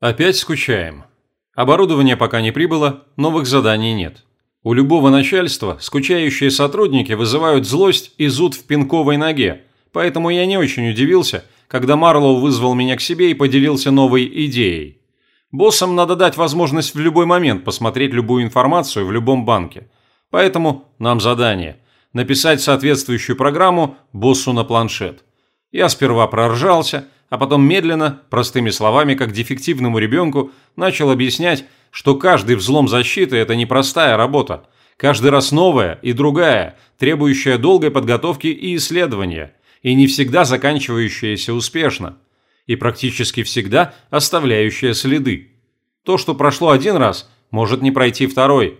Опять скучаем. Оборудование пока не прибыло, новых заданий нет. У любого начальства скучающие сотрудники вызывают злость и зуд в пинковой ноге, поэтому я не очень удивился, когда Марлоу вызвал меня к себе и поделился новой идеей. Боссам надо дать возможность в любой момент посмотреть любую информацию в любом банке. Поэтому нам задание – написать соответствующую программу боссу на планшет. Я сперва проржался – а потом медленно, простыми словами, как дефективному ребенку, начал объяснять, что каждый взлом защиты – это непростая работа. Каждый раз новая и другая, требующая долгой подготовки и исследования, и не всегда заканчивающаяся успешно, и практически всегда оставляющая следы. То, что прошло один раз, может не пройти второй.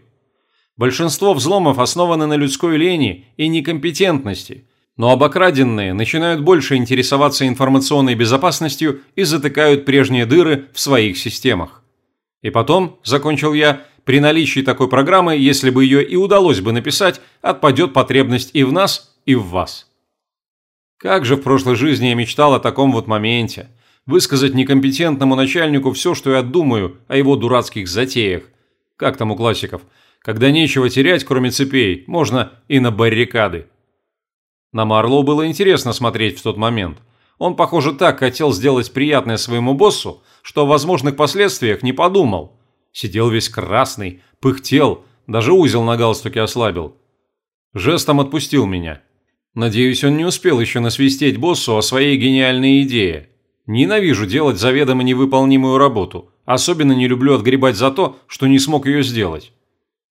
Большинство взломов основаны на людской лени и некомпетентности – но обокраденные начинают больше интересоваться информационной безопасностью и затыкают прежние дыры в своих системах. И потом, закончил я, при наличии такой программы, если бы ее и удалось бы написать, отпадет потребность и в нас, и в вас. Как же в прошлой жизни я мечтал о таком вот моменте. Высказать некомпетентному начальнику все, что я думаю о его дурацких затеях. Как там у классиков? Когда нечего терять, кроме цепей, можно и на баррикады. На Марлоу было интересно смотреть в тот момент. Он, похоже, так хотел сделать приятное своему боссу, что о возможных последствиях не подумал. Сидел весь красный, пыхтел, даже узел на галстуке ослабил. Жестом отпустил меня. Надеюсь, он не успел еще насвистеть боссу о своей гениальной идее. Ненавижу делать заведомо невыполнимую работу. Особенно не люблю отгребать за то, что не смог ее сделать.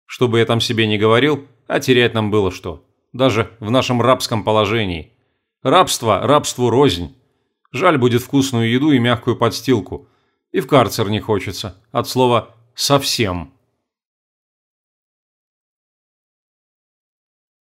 Что бы я там себе не говорил, а терять нам было что даже в нашем рабском положении. Рабство рабству рознь. Жаль будет вкусную еду и мягкую подстилку. И в карцер не хочется, от слова «совсем».